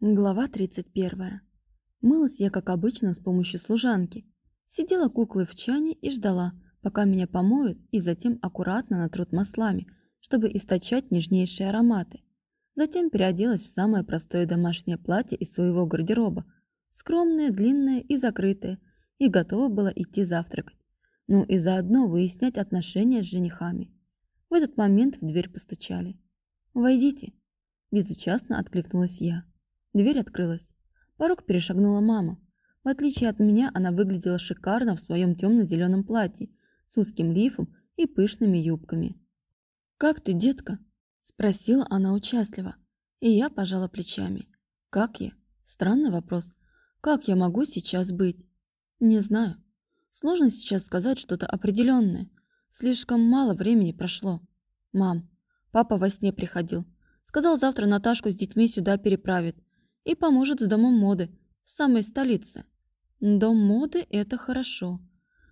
Глава 31. Мылась я, как обычно, с помощью служанки. Сидела куклой в чане и ждала, пока меня помоют и затем аккуратно натрут маслами, чтобы источать нежнейшие ароматы. Затем переоделась в самое простое домашнее платье из своего гардероба. Скромное, длинное и закрытое. И готова была идти завтракать. Ну и заодно выяснять отношения с женихами. В этот момент в дверь постучали. «Войдите», – безучастно откликнулась я. Дверь открылась. Порог перешагнула мама. В отличие от меня, она выглядела шикарно в своем темно-зеленом платье с узким лифом и пышными юбками. «Как ты, детка?» – спросила она участливо. И я пожала плечами. «Как я?» Странный вопрос. «Как я могу сейчас быть?» «Не знаю. Сложно сейчас сказать что-то определенное. Слишком мало времени прошло. Мам, папа во сне приходил. Сказал, завтра Наташку с детьми сюда переправит и поможет с домом моды в самой столице. Дом моды – это хорошо.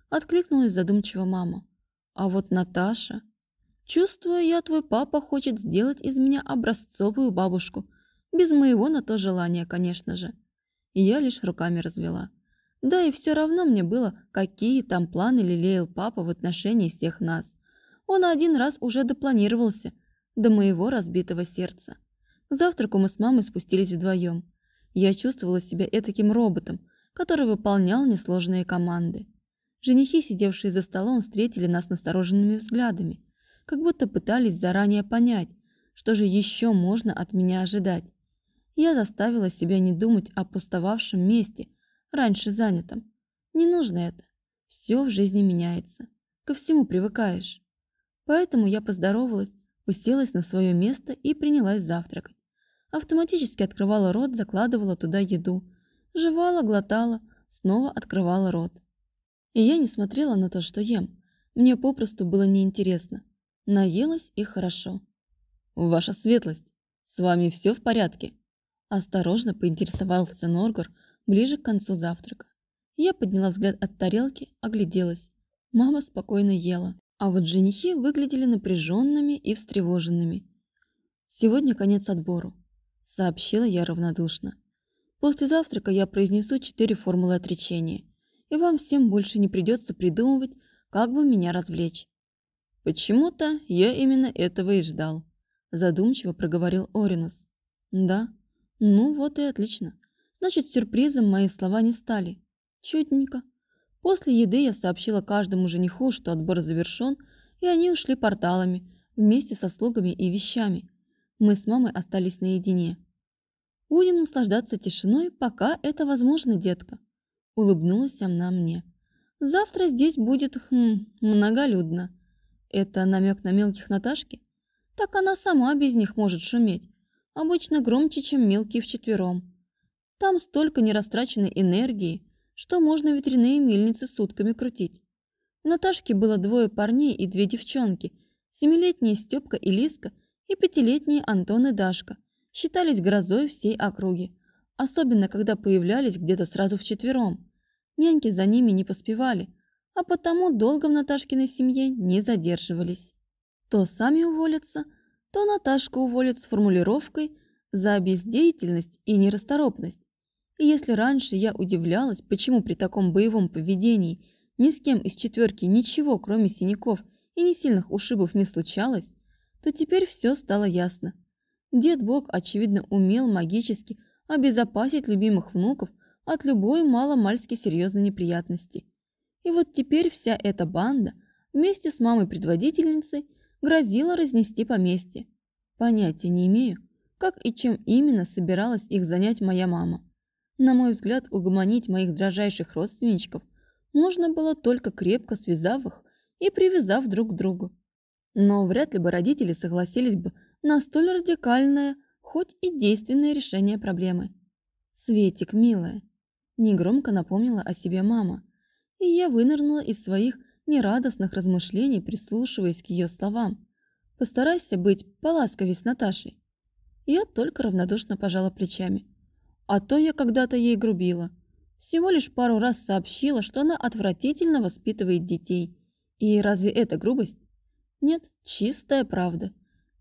Откликнулась задумчиво мама. А вот Наташа... Чувствую я, твой папа хочет сделать из меня образцовую бабушку. Без моего на то желания, конечно же. Я лишь руками развела. Да и все равно мне было, какие там планы лелеял папа в отношении всех нас. Он один раз уже допланировался до моего разбитого сердца. К завтраку мы с мамой спустились вдвоем. Я чувствовала себя этаким роботом, который выполнял несложные команды. Женихи, сидевшие за столом, встретили нас настороженными взглядами, как будто пытались заранее понять, что же еще можно от меня ожидать. Я заставила себя не думать о пустовавшем месте, раньше занятом. Не нужно это. Все в жизни меняется. Ко всему привыкаешь. Поэтому я поздоровалась, уселась на свое место и принялась завтракать. Автоматически открывала рот, закладывала туда еду. Жевала, глотала, снова открывала рот. И я не смотрела на то, что ем. Мне попросту было неинтересно. Наелась и хорошо. «Ваша светлость, с вами все в порядке?» Осторожно поинтересовался Норгор ближе к концу завтрака. Я подняла взгляд от тарелки, огляделась. Мама спокойно ела, а вот женихи выглядели напряженными и встревоженными. Сегодня конец отбору сообщила я равнодушно. После завтрака я произнесу четыре формулы отречения, и вам всем больше не придется придумывать, как бы меня развлечь. Почему-то я именно этого и ждал, задумчиво проговорил Оринус. Да, ну вот и отлично. Значит, сюрпризом мои слова не стали. Чудненько. После еды я сообщила каждому жениху, что отбор завершен, и они ушли порталами вместе со слугами и вещами. Мы с мамой остались наедине. Будем наслаждаться тишиной, пока это возможно, детка. Улыбнулась она мне. Завтра здесь будет хм, многолюдно. Это намек на мелких Наташки? Так она сама без них может шуметь. Обычно громче, чем мелкие вчетвером. Там столько нерастраченной энергии, что можно ветряные мельницы сутками крутить. У Наташки было двое парней и две девчонки. Семилетние Степка и Лиска и пятилетние Антон и Дашка считались грозой всей округи, особенно когда появлялись где-то сразу вчетвером. Няньки за ними не поспевали, а потому долго в Наташкиной семье не задерживались. То сами уволятся, то Наташка уволят с формулировкой «за бездеятельность и нерасторопность». И если раньше я удивлялась, почему при таком боевом поведении ни с кем из четверки ничего, кроме синяков и не сильных ушибов не случалось, то теперь все стало ясно. Дед Бог, очевидно, умел магически обезопасить любимых внуков от любой маломальски серьезной неприятности. И вот теперь вся эта банда вместе с мамой-предводительницей грозила разнести поместье. Понятия не имею, как и чем именно собиралась их занять моя мама. На мой взгляд, угомонить моих дрожайших родственничков можно было только крепко связав их и привязав друг к другу. Но вряд ли бы родители согласились бы на столь радикальное, хоть и действенное решение проблемы. «Светик, милая», – негромко напомнила о себе мама, и я вынырнула из своих нерадостных размышлений, прислушиваясь к ее словам. «Постарайся быть поласковей с Наташей». Я только равнодушно пожала плечами. А то я когда-то ей грубила. Всего лишь пару раз сообщила, что она отвратительно воспитывает детей. И разве это грубость? Нет, чистая правда.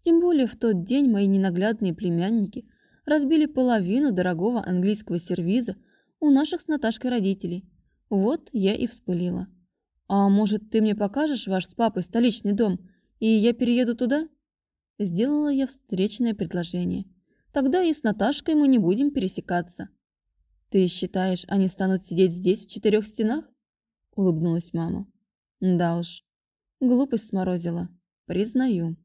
Тем более в тот день мои ненаглядные племянники разбили половину дорогого английского сервиза у наших с Наташкой родителей. Вот я и вспылила. «А может, ты мне покажешь ваш с папой столичный дом, и я перееду туда?» Сделала я встречное предложение. «Тогда и с Наташкой мы не будем пересекаться». «Ты считаешь, они станут сидеть здесь, в четырех стенах?» Улыбнулась мама. «Да уж, глупость сморозила, признаю».